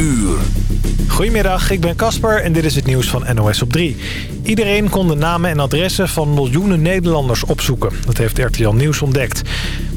uur. Goedemiddag, ik ben Casper en dit is het nieuws van NOS op 3. Iedereen kon de namen en adressen van miljoenen Nederlanders opzoeken. Dat heeft RTL Nieuws ontdekt.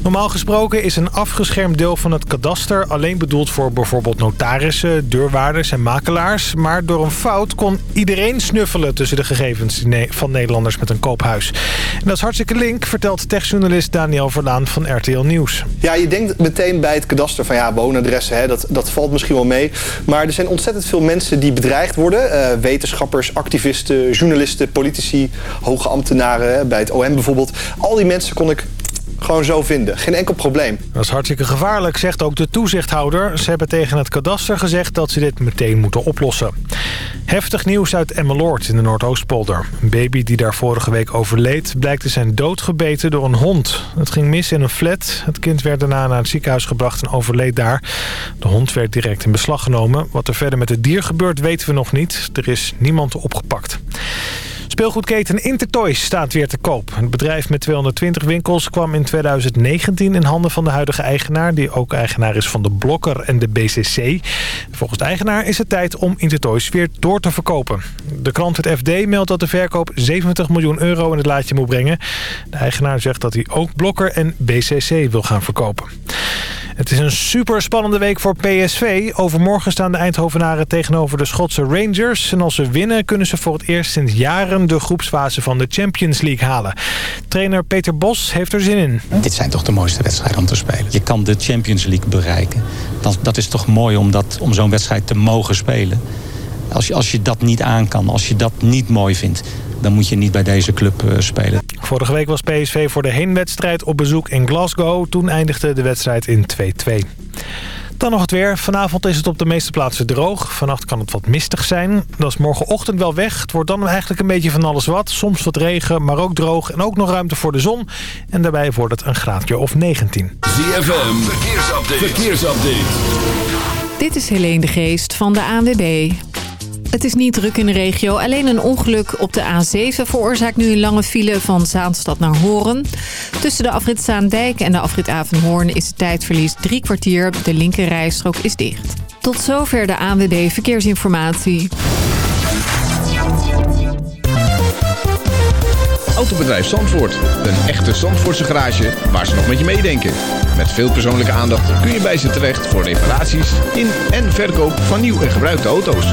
Normaal gesproken is een afgeschermd deel van het kadaster... alleen bedoeld voor bijvoorbeeld notarissen, deurwaarders en makelaars. Maar door een fout kon iedereen snuffelen... tussen de gegevens van Nederlanders met een koophuis. En dat is hartstikke link, vertelt techjournalist Daniel Verlaan van RTL Nieuws. Ja, je denkt meteen bij het kadaster van ja, woonadressen, hè, dat, dat valt misschien wel mee. Maar er zijn ontzettend veel mensen die bedreigd worden. Uh, wetenschappers, activisten, journalisten, politici, hoge ambtenaren... bij het OM bijvoorbeeld. Al die mensen kon ik gewoon zo vinden. Geen enkel probleem. Dat is hartstikke gevaarlijk, zegt ook de toezichthouder. Ze hebben tegen het kadaster gezegd dat ze dit meteen moeten oplossen. Heftig nieuws uit Emmeloord in de Noordoostpolder. Een baby die daar vorige week overleed... blijkt te zijn doodgebeten door een hond. Het ging mis in een flat. Het kind werd daarna naar het ziekenhuis gebracht en overleed daar. De hond werd direct in beslag genomen. Wat er verder met het dier gebeurt weten we nog niet. Er is niemand opgepakt. Speelgoedketen Intertoys staat weer te koop. Het bedrijf met 220 winkels kwam in 2019 in handen van de huidige eigenaar... die ook eigenaar is van de Blokker en de BCC. Volgens de eigenaar is het tijd om Intertoys weer door te verkopen. De krant het FD meldt dat de verkoop 70 miljoen euro in het laadje moet brengen. De eigenaar zegt dat hij ook Blokker en BCC wil gaan verkopen. Het is een super spannende week voor PSV. Overmorgen staan de Eindhovenaren tegenover de Schotse Rangers. En als ze winnen kunnen ze voor het eerst sinds jaren de groepsfase van de Champions League halen. Trainer Peter Bos heeft er zin in. Dit zijn toch de mooiste wedstrijden om te spelen. Je kan de Champions League bereiken. Dat, dat is toch mooi om, dat, om zo'n wedstrijd te mogen spelen. Als je, als je dat niet aan kan, als je dat niet mooi vindt dan moet je niet bij deze club uh, spelen. Vorige week was PSV voor de heenwedstrijd op bezoek in Glasgow. Toen eindigde de wedstrijd in 2-2. Dan nog het weer. Vanavond is het op de meeste plaatsen droog. Vannacht kan het wat mistig zijn. Dat is morgenochtend wel weg. Het wordt dan eigenlijk een beetje van alles wat. Soms wat regen, maar ook droog. En ook nog ruimte voor de zon. En daarbij wordt het een graadje of 19. ZFM, verkeersupdate. verkeersupdate. Dit is Helene de Geest van de ANWB. Het is niet druk in de regio. Alleen een ongeluk op de A7 veroorzaakt nu een lange file van Zaanstad naar Horen. Tussen de afrit Zaandijk en de afrit Avenhoorn is het tijdverlies drie kwartier. De linker rijstrook is dicht. Tot zover de ANWB Verkeersinformatie. Autobedrijf Zandvoort. Een echte Zandvoortse garage waar ze nog met je meedenken. Met veel persoonlijke aandacht kun je bij ze terecht voor reparaties in en verkoop van nieuw en gebruikte auto's.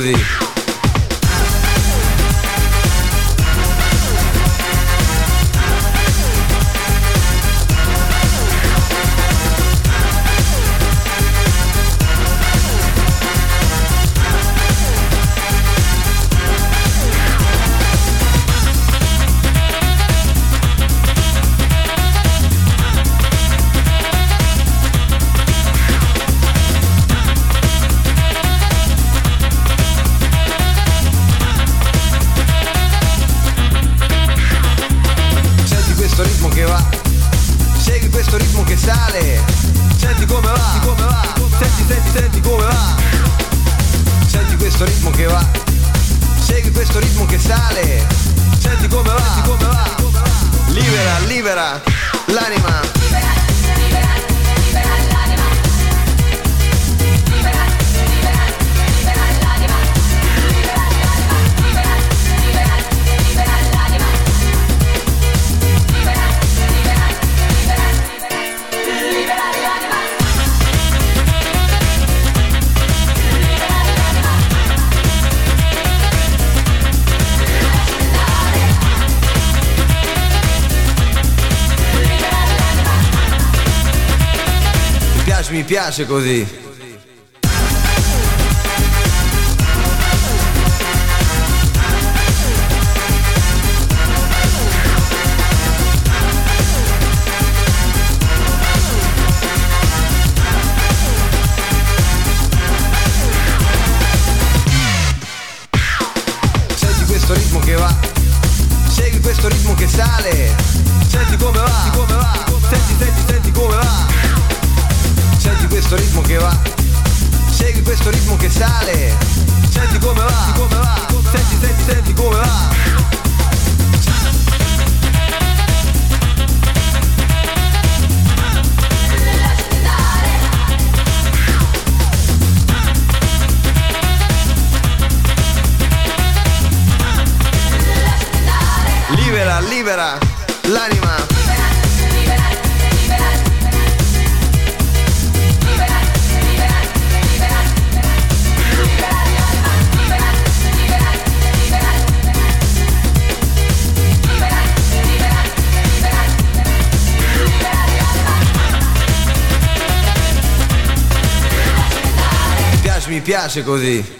Così. piace così. piace così.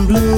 blue.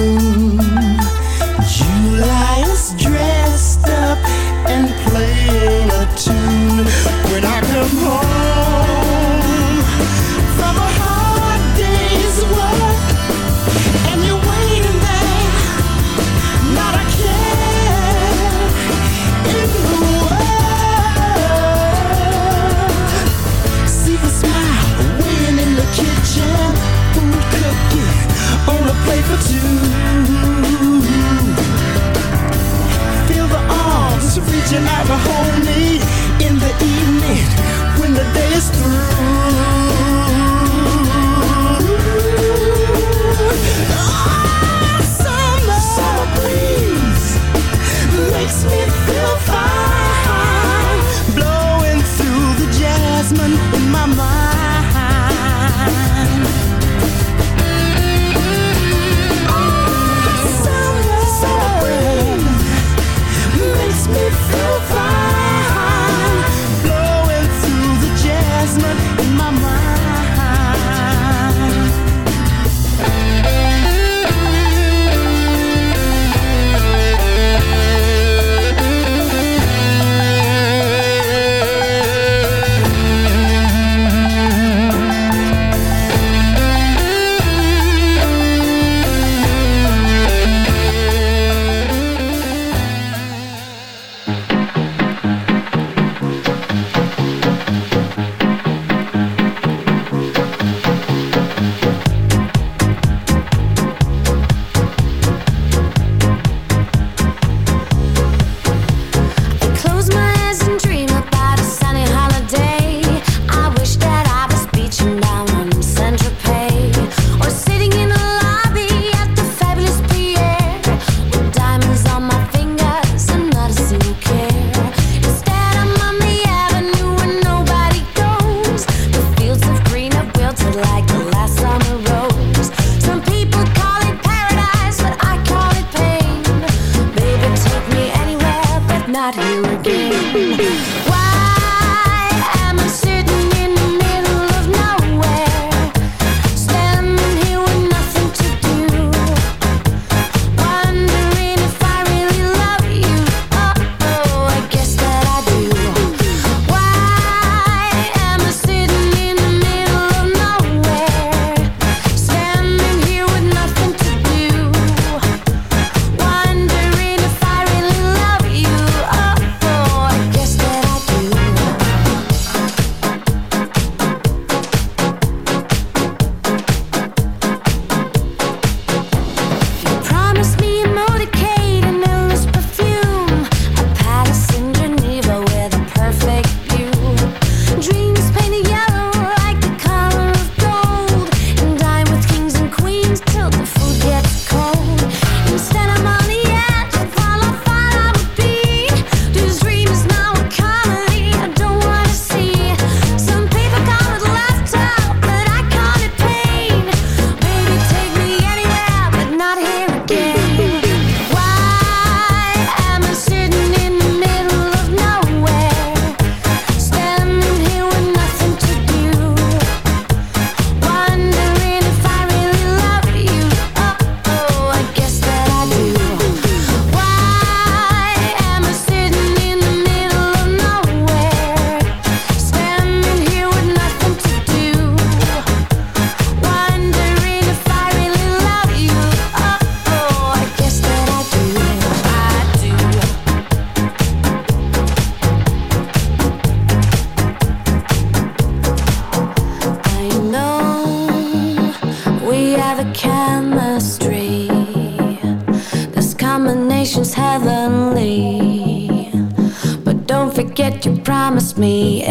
Me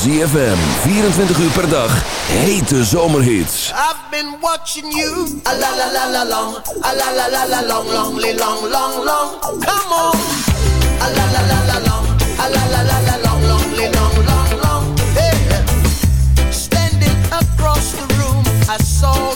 ZFM, 24 uur per dag. Hete zomerhits. I've been watching you. A la la la la long. A la la la la long, long, long, long, long. Come on. A la la la la long. A la la la la long, long, long, long, long. Hey. Standing across the room, I saw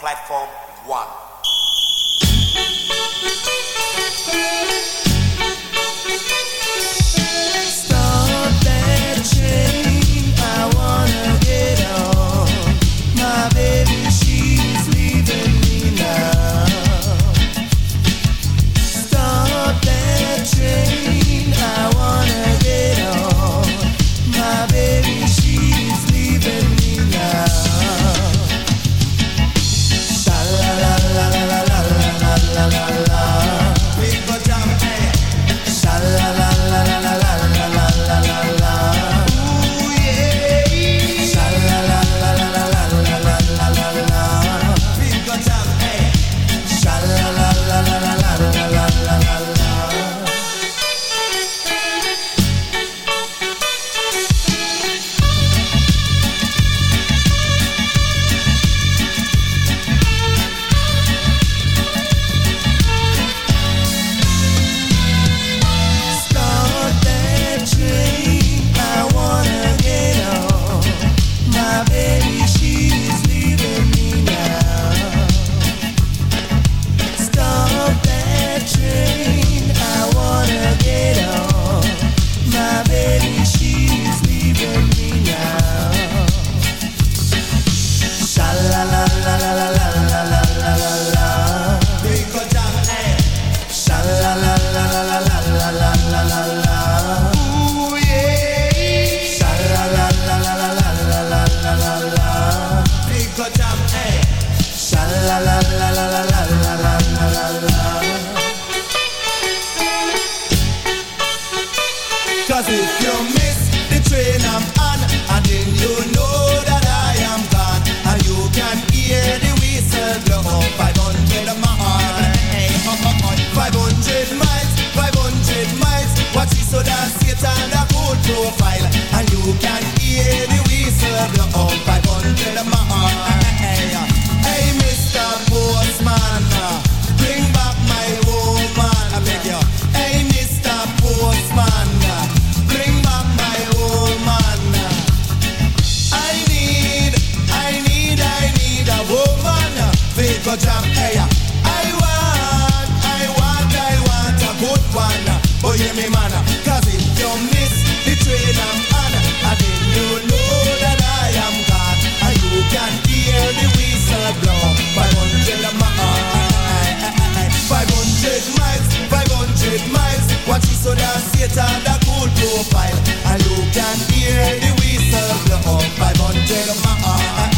platform one. Cause if you miss the train I'm on, and then you know that I am gone, and you can hear the whistle blow 500 miles. 500 miles, 500 miles. Watch it so that Satan a good profile, and you can hear the whistle blow 500 miles. A jam, hey. I want, I want, I want a good one. Oh, yeah, me man. Cause if you miss the train I'm on, and then you know that I am gone, and you can hear the whistle blow. 500 miles, 500 miles, 500 miles. Watch it so that Satan a cool profile, and you can hear the whistle blow. 500 miles,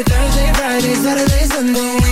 Thursday, Friday, Saturday, Sunday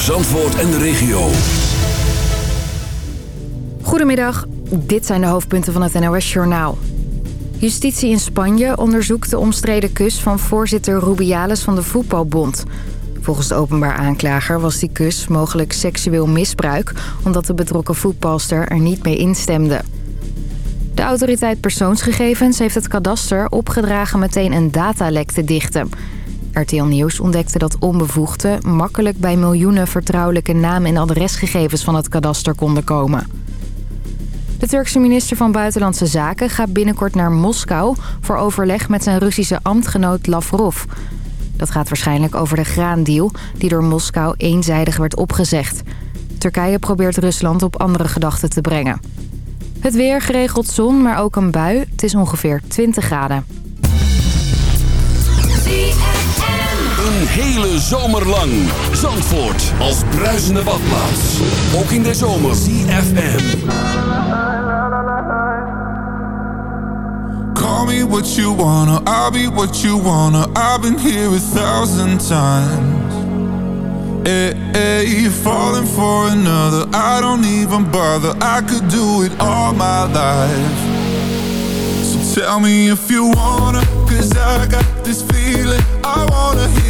Zandvoort en de regio. Goedemiddag, dit zijn de hoofdpunten van het NOS-journaal. Justitie in Spanje onderzoekt de omstreden kus van voorzitter Rubiales van de Voetbalbond. Volgens de openbaar aanklager was die kus mogelijk seksueel misbruik... omdat de betrokken voetbalster er niet mee instemde. De autoriteit persoonsgegevens heeft het kadaster opgedragen meteen een datalek te dichten... RTL Nieuws ontdekte dat onbevoegden makkelijk bij miljoenen vertrouwelijke naam- en adresgegevens van het kadaster konden komen. De Turkse minister van Buitenlandse Zaken gaat binnenkort naar Moskou voor overleg met zijn Russische ambtgenoot Lavrov. Dat gaat waarschijnlijk over de graandeal die door Moskou eenzijdig werd opgezegd. Turkije probeert Rusland op andere gedachten te brengen. Het weer geregeld zon, maar ook een bui. Het is ongeveer 20 graden. Een hele zomer lang. Zandvoort als bruisende badplaats. Ook in de zomer. CFM. Call me what you wanna, I'll be what you wanna. I've been here a thousand times. Hey, hey, you're falling for another. I don't even bother. I could do it all my life. So tell me if you wanna, cause I got this feeling. I wanna hear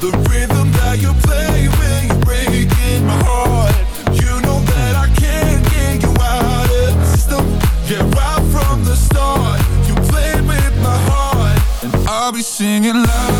the rhythm that you play when you're breaking my heart. You know that I can't get you out of system. Yeah, right from the start, you played with my heart, and I'll be singing la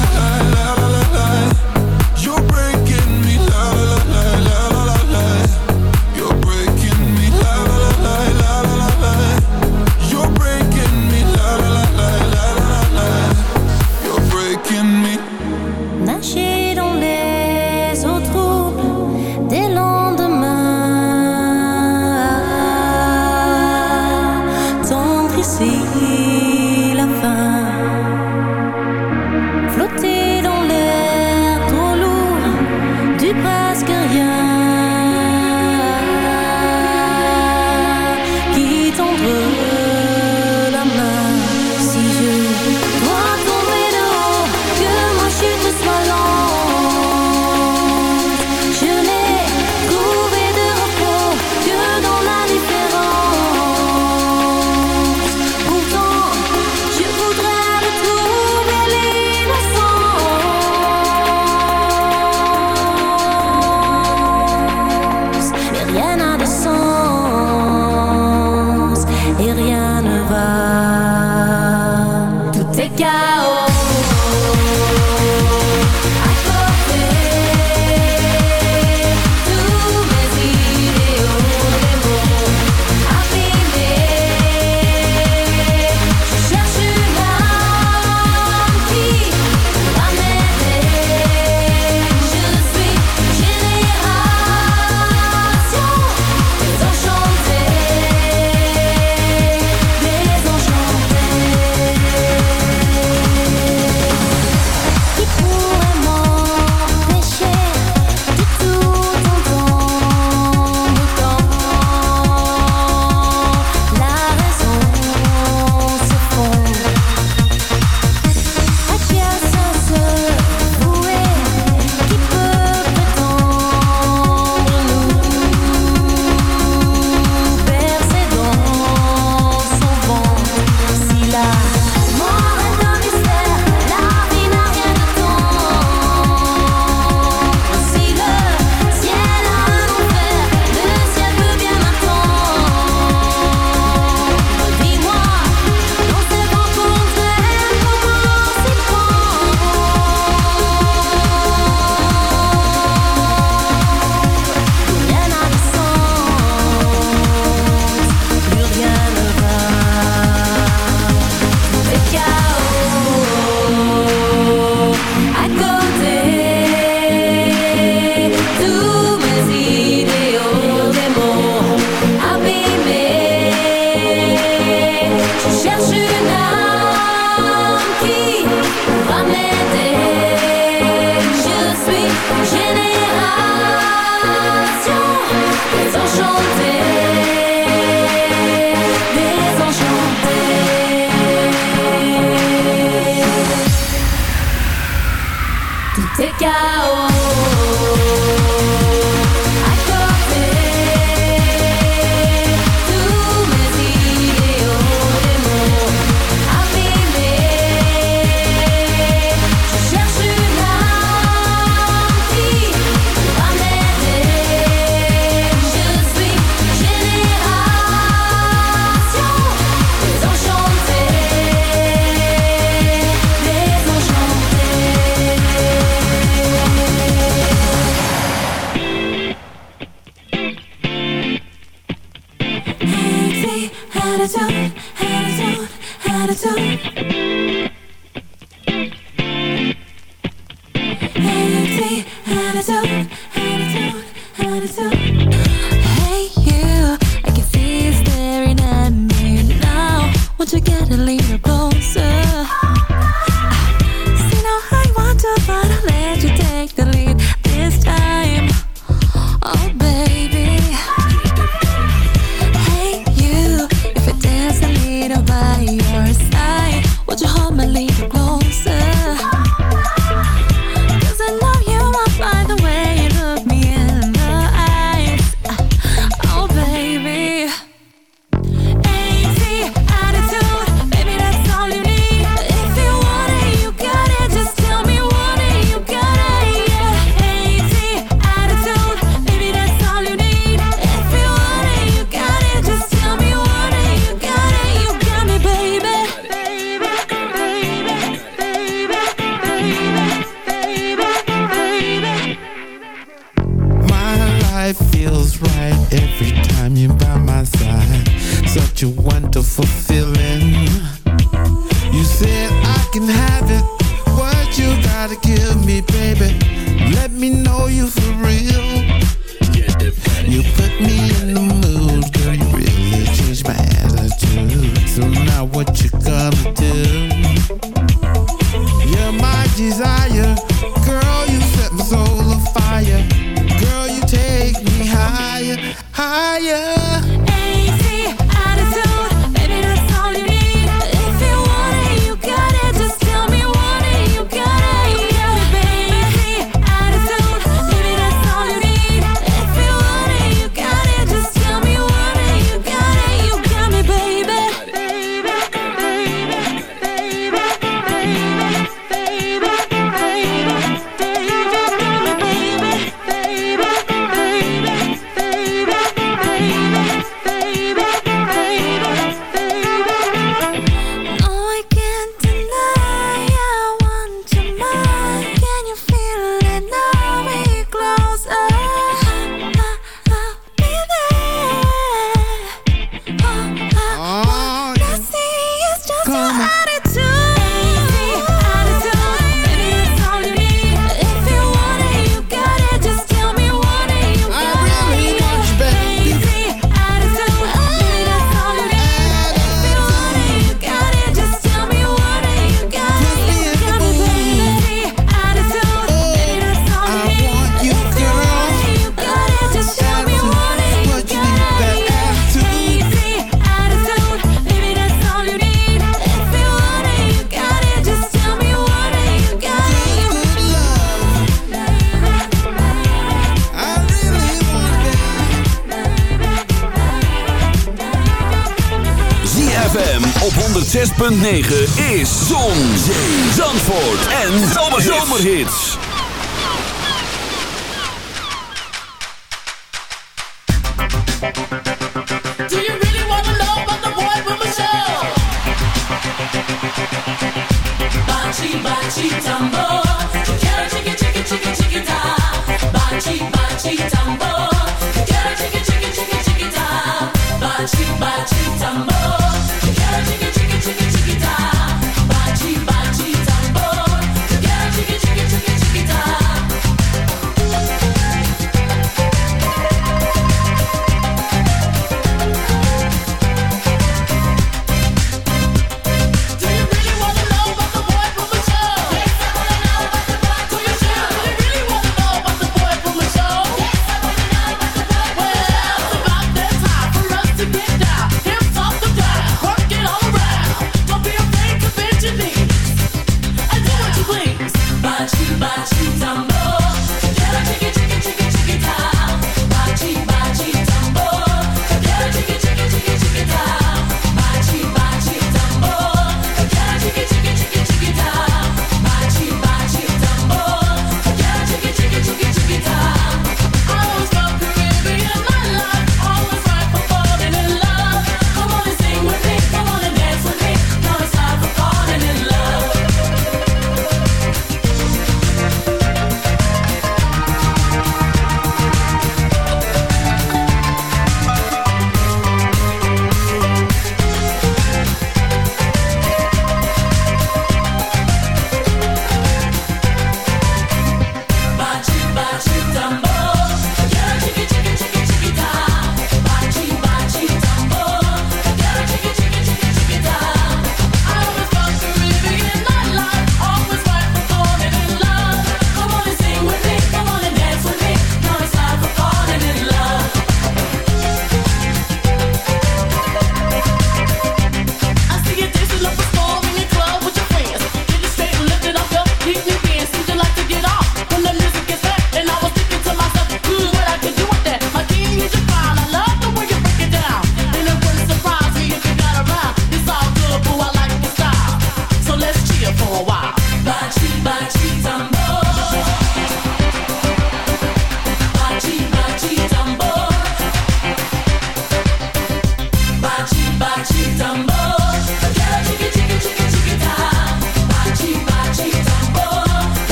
106.9 is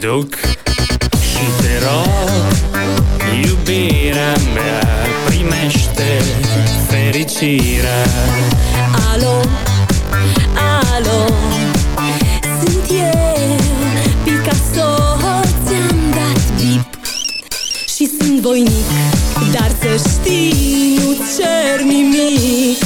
loc Și te rog, iubirea mea Primește fericirea. Alo, alo Sunt eu, Picasso Ți-am dat bip Și sunt voinic Dar să știi, nu cer nimic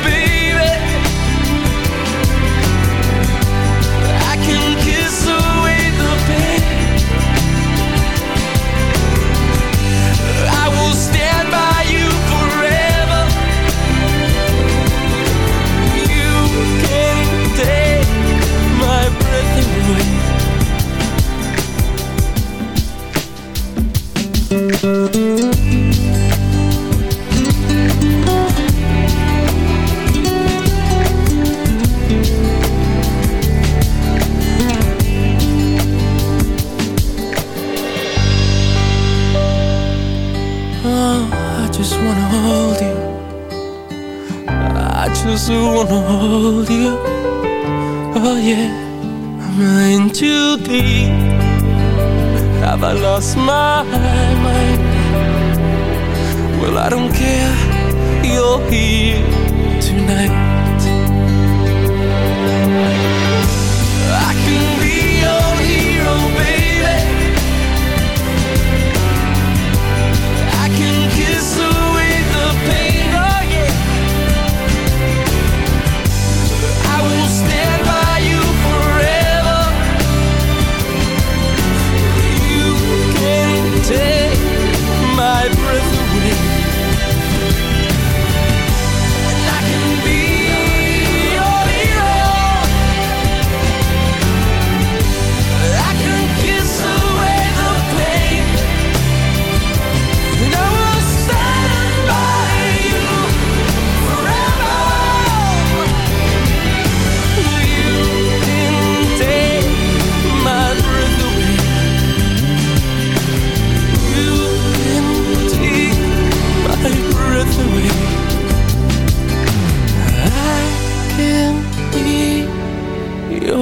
I wanna hold you. Oh yeah, I'm in too deep. Have I lost my mind? Well, I don't care. You're here tonight. I can be